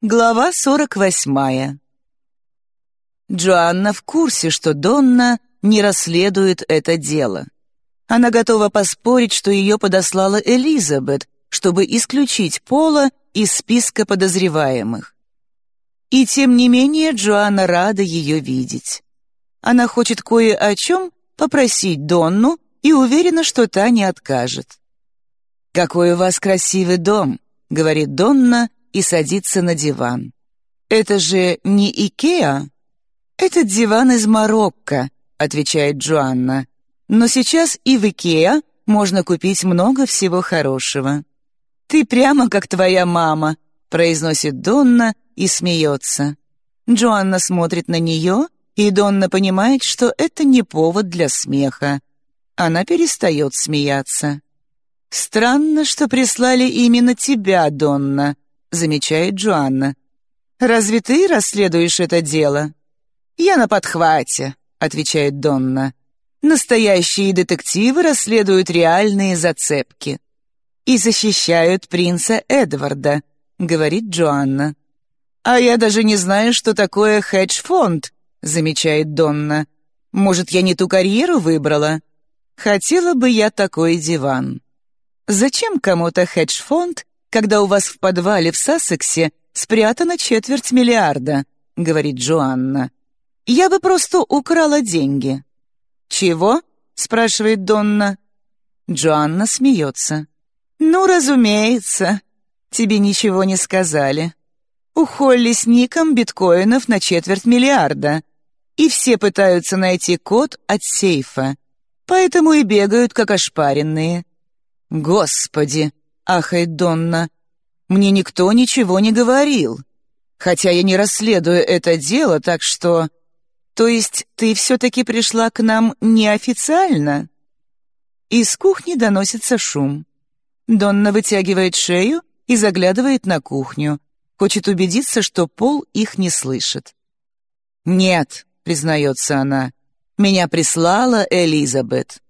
Глава 48. Джоанна в курсе, что Донна не расследует это дело. Она готова поспорить, что ее подослала Элизабет, чтобы исключить Пола из списка подозреваемых. И тем не менее Джоанна рада ее видеть. Она хочет кое о чем попросить Донну и уверена, что та не откажет. «Какой у вас красивый дом», — говорит Донна, и садится на диван. «Это же не Икеа?» «Это диван из Марокко», — отвечает Джоанна. «Но сейчас и в Икеа можно купить много всего хорошего». «Ты прямо как твоя мама», — произносит Донна и смеется. Джоанна смотрит на нее, и Донна понимает, что это не повод для смеха. Она перестает смеяться. «Странно, что прислали именно тебя, Донна», — замечает Джоанна. «Разве ты расследуешь это дело?» «Я на подхвате», — отвечает Донна. «Настоящие детективы расследуют реальные зацепки и защищают принца Эдварда», — говорит Джоанна. «А я даже не знаю, что такое хедж-фонд», — замечает Донна. «Может, я не ту карьеру выбрала? Хотела бы я такой диван». Зачем кому-то хедж-фонд, когда у вас в подвале в Сассексе спрятана четверть миллиарда», — говорит Джоанна. «Я бы просто украла деньги». «Чего?» — спрашивает Донна. Джоанна смеется. «Ну, разумеется. Тебе ничего не сказали. У Холли с Ником биткоинов на четверть миллиарда. И все пытаются найти код от сейфа. Поэтому и бегают, как ошпаренные. Господи!» Ахает Донна. «Мне никто ничего не говорил. Хотя я не расследую это дело, так что...» «То есть ты все-таки пришла к нам неофициально?» Из кухни доносится шум. Донна вытягивает шею и заглядывает на кухню. Хочет убедиться, что Пол их не слышит. «Нет», — признается она, — «меня прислала Элизабет».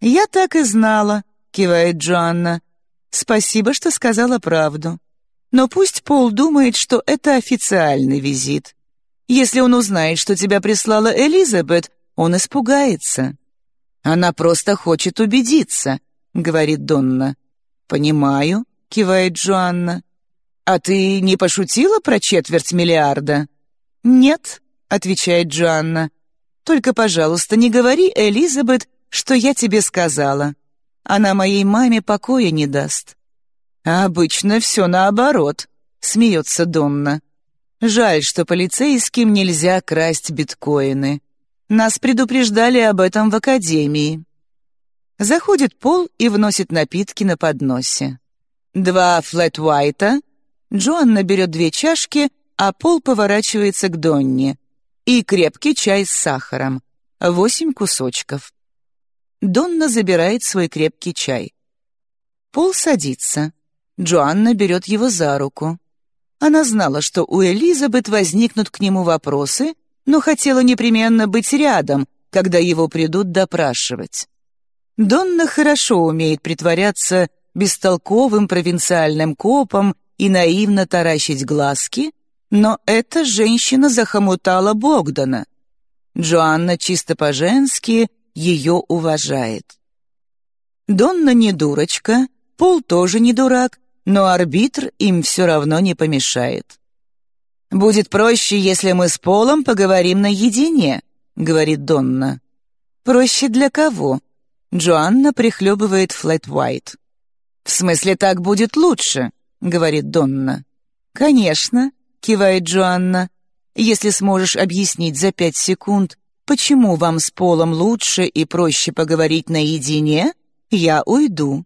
«Я так и знала», — кивает Джоанна. Спасибо, что сказала правду. Но пусть Пол думает, что это официальный визит. Если он узнает, что тебя прислала Элизабет, он испугается. Она просто хочет убедиться, говорит Донна. Понимаю, кивает Джоанна. А ты не пошутила про четверть миллиарда? Нет, отвечает Джоанна. Только, пожалуйста, не говори Элизабет, что я тебе сказала. Она моей маме покоя не даст». «А обычно все наоборот», — смеется Донна. «Жаль, что полицейским нельзя красть биткоины. Нас предупреждали об этом в академии». Заходит Пол и вносит напитки на подносе. Два флэт-уайта. Джоанна берет две чашки, а Пол поворачивается к Донне. И крепкий чай с сахаром. Восемь кусочков. Донна забирает свой крепкий чай. Пол садится. Джоанна берет его за руку. Она знала, что у Элизабет возникнут к нему вопросы, но хотела непременно быть рядом, когда его придут допрашивать. Донна хорошо умеет притворяться бестолковым провинциальным копом и наивно таращить глазки, но эта женщина захомутала Богдана. Джоанна чисто по-женски ее уважает. Донна не дурочка, Пол тоже не дурак, но арбитр им все равно не помешает. «Будет проще, если мы с Полом поговорим наедине», — говорит Донна. «Проще для кого?» Джоанна прихлебывает флэт White. «В смысле, так будет лучше», — говорит Донна. «Конечно», — кивает Джоанна. «Если сможешь объяснить за пять секунд, почему вам с Полом лучше и проще поговорить наедине, я уйду.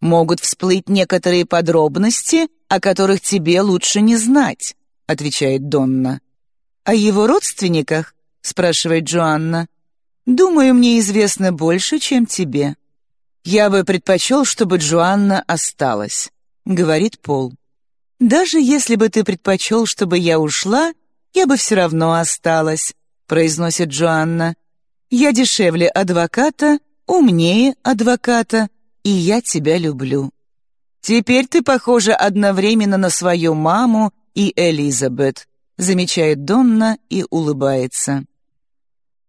Могут всплыть некоторые подробности, о которых тебе лучше не знать, отвечает Донна. О его родственниках? спрашивает Джоанна. Думаю, мне известно больше, чем тебе. Я бы предпочел, чтобы Джоанна осталась, говорит Пол. Даже если бы ты предпочел, чтобы я ушла, я бы все равно осталась, — произносит Джоанна. «Я дешевле адвоката, умнее адвоката, и я тебя люблю. Теперь ты похожа одновременно на свою маму и Элизабет, замечает Донна и улыбается.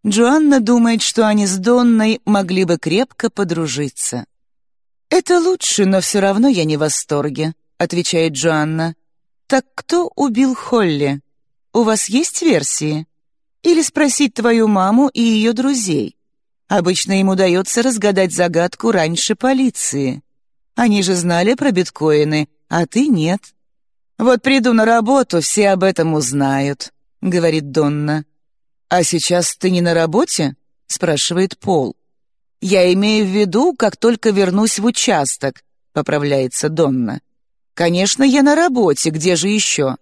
Джоанна думает, что они с Донной могли бы крепко подружиться. «Это лучше, но все равно я не в восторге», — отвечает Джоанна. «Так кто убил Холли? У вас есть версии? Или спросить твою маму и ее друзей? Обычно им удается разгадать загадку раньше полиции. Они же знали про биткоины, а ты нет». «Вот приду на работу, все об этом узнают», — говорит Донна. «А сейчас ты не на работе?» — спрашивает Пол. «Я имею в виду, как только вернусь в участок», — поправляется Донна. «Конечно, я на работе, где же еще?»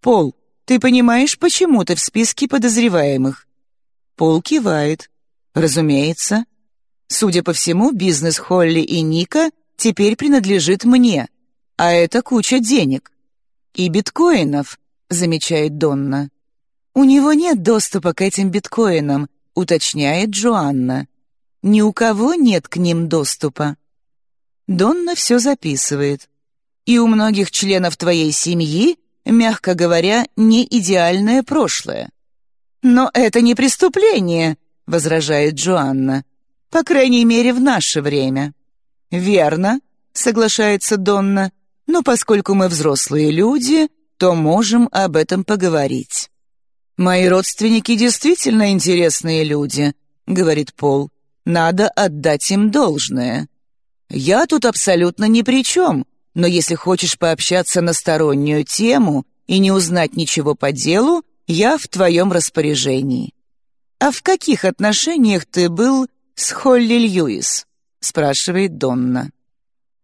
«Пол, ты понимаешь, почему ты в списке подозреваемых?» Пол кивает. «Разумеется. Судя по всему, бизнес Холли и Ника теперь принадлежит мне, а это куча денег. И биткоинов», — замечает Донна. «У него нет доступа к этим биткоинам», — уточняет Джоанна. «Ни у кого нет к ним доступа». Донна все записывает. «И у многих членов твоей семьи, мягко говоря, не идеальное прошлое». «Но это не преступление», — возражает Джоанна. «По крайней мере, в наше время». «Верно», — соглашается Донна. «но поскольку мы взрослые люди, то можем об этом поговорить». «Мои родственники действительно интересные люди», — говорит Пол. «Надо отдать им должное. Я тут абсолютно ни при чем, но если хочешь пообщаться на стороннюю тему и не узнать ничего по делу, я в твоем распоряжении». «А в каких отношениях ты был с Холли Льюис?» — спрашивает Донна.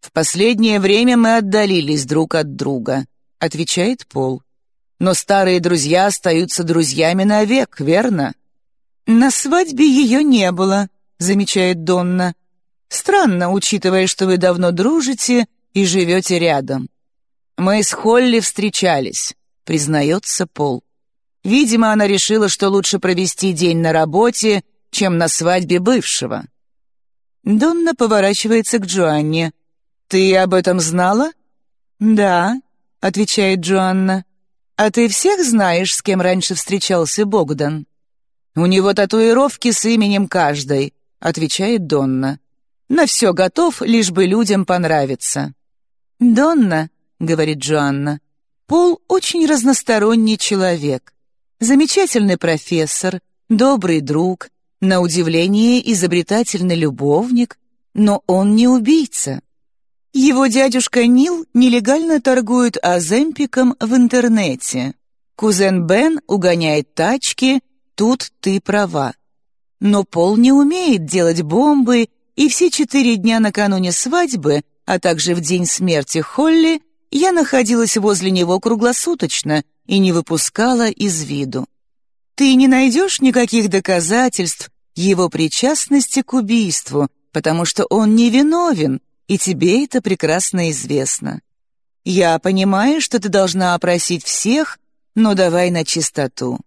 «В последнее время мы отдалились друг от друга», — отвечает Пол. Но старые друзья остаются друзьями навек, верно? На свадьбе ее не было, замечает Донна. Странно, учитывая, что вы давно дружите и живете рядом. Мы с Холли встречались, признается Пол. Видимо, она решила, что лучше провести день на работе, чем на свадьбе бывшего. Донна поворачивается к Джоанне. «Ты об этом знала?» «Да», — отвечает Джоанна. «А ты всех знаешь, с кем раньше встречался Богдан?» «У него татуировки с именем каждой», — отвечает Донна. «На все готов, лишь бы людям понравиться». «Донна», — говорит Джоанна, — «Пол очень разносторонний человек. Замечательный профессор, добрый друг, на удивление изобретательный любовник, но он не убийца. Его дядюшка Нил нелегально торгует аземпиком в интернете. Кузен Бен угоняет тачки, тут ты права. Но Пол не умеет делать бомбы, и все четыре дня накануне свадьбы, а также в день смерти Холли, я находилась возле него круглосуточно и не выпускала из виду. Ты не найдешь никаких доказательств его причастности к убийству, потому что он невиновен, и тебе это прекрасно известно. Я понимаю, что ты должна опросить всех, но давай на чистоту.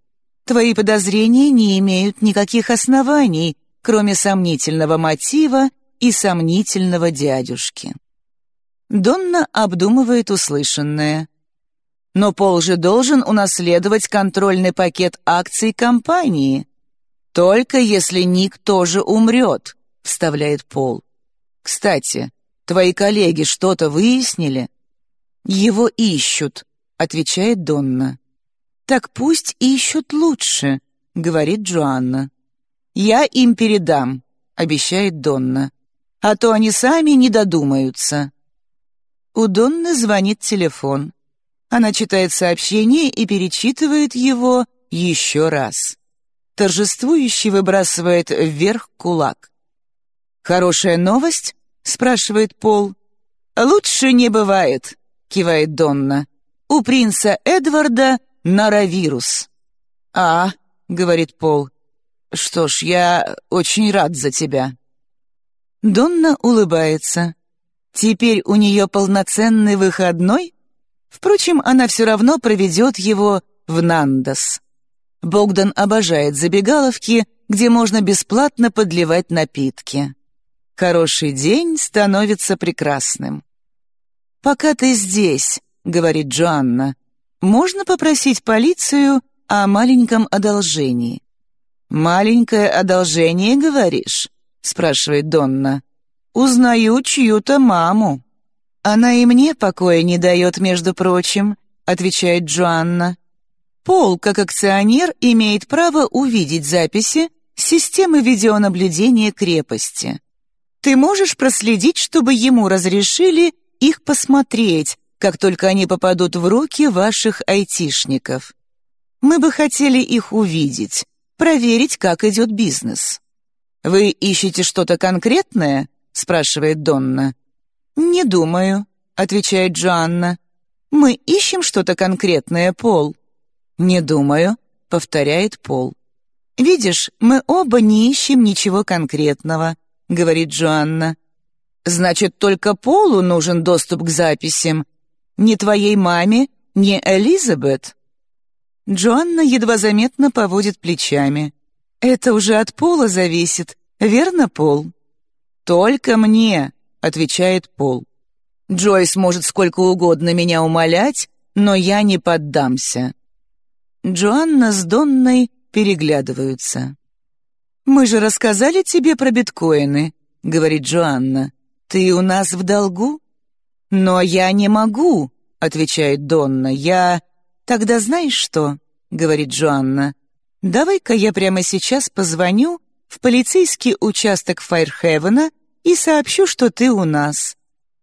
Твои подозрения не имеют никаких оснований, кроме сомнительного мотива и сомнительного дядюшки. Донна обдумывает услышанное. Но Пол же должен унаследовать контрольный пакет акций компании. Только если Ник тоже умрет, вставляет Пол. Кстати, Твои коллеги что-то выяснили?» «Его ищут», — отвечает Донна. «Так пусть ищут лучше», — говорит Джоанна. «Я им передам», — обещает Донна. «А то они сами не додумаются». У Донны звонит телефон. Она читает сообщение и перечитывает его еще раз. Торжествующий выбрасывает вверх кулак. «Хорошая новость?» — спрашивает Пол. «Лучше не бывает», — кивает Донна. «У принца Эдварда норовирус». «А», — говорит Пол. «Что ж, я очень рад за тебя». Донна улыбается. Теперь у нее полноценный выходной? Впрочем, она все равно проведет его в Нандос. Богдан обожает забегаловки, где можно бесплатно подливать напитки. Хороший день становится прекрасным. «Пока ты здесь», — говорит Джоанна, — можно попросить полицию о маленьком одолжении?» «Маленькое одолжение, говоришь?» — спрашивает Донна. «Узнаю чью-то маму». «Она и мне покоя не дает, между прочим», — отвечает Джоанна. «Пол, как акционер, имеет право увидеть записи системы видеонаблюдения крепости. Ты можешь проследить, чтобы ему разрешили их посмотреть, как только они попадут в руки ваших айтишников. Мы бы хотели их увидеть, проверить, как идет бизнес». «Вы ищете что-то конкретное?» — спрашивает Донна. «Не думаю», — отвечает Джоанна. «Мы ищем что-то конкретное, Пол». «Не думаю», — повторяет Пол. «Видишь, мы оба не ищем ничего конкретного», — говорит Джоанна. «Значит, только Полу нужен доступ к записям. Не твоей маме, не Элизабет?» Джоанна едва заметно поводит плечами. «Это уже от Пола зависит, верно, Пол?» «Только мне», — отвечает Пол. «Джойс может сколько угодно меня умолять, но я не поддамся». Джоанна с Донной переглядываются. «Мы же рассказали тебе про биткоины», — говорит Джоанна. «Ты у нас в долгу?» «Но я не могу», — отвечает Донна. «Я...» «Тогда знаешь что?» — говорит Джоанна. «Давай-ка я прямо сейчас позвоню в полицейский участок Файрхевена и сообщу, что ты у нас.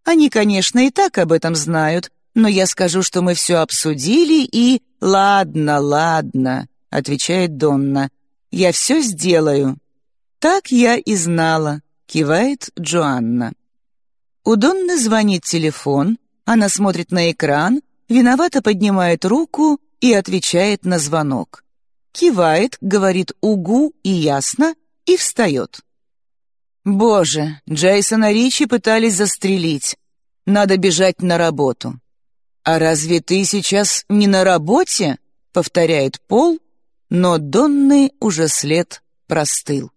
Они, конечно, и так об этом знают, но я скажу, что мы все обсудили и...» «Ладно, ладно», — отвечает Донна. «Я все сделаю». «Так я и знала», — кивает Джоанна. У Донны звонит телефон, она смотрит на экран, виновато поднимает руку и отвечает на звонок. Кивает, говорит «угу» и «ясно» и встает. «Боже, Джейсона Ричи пытались застрелить. Надо бежать на работу». «А разве ты сейчас не на работе?» — повторяет Пол, но Донны уже след простыл.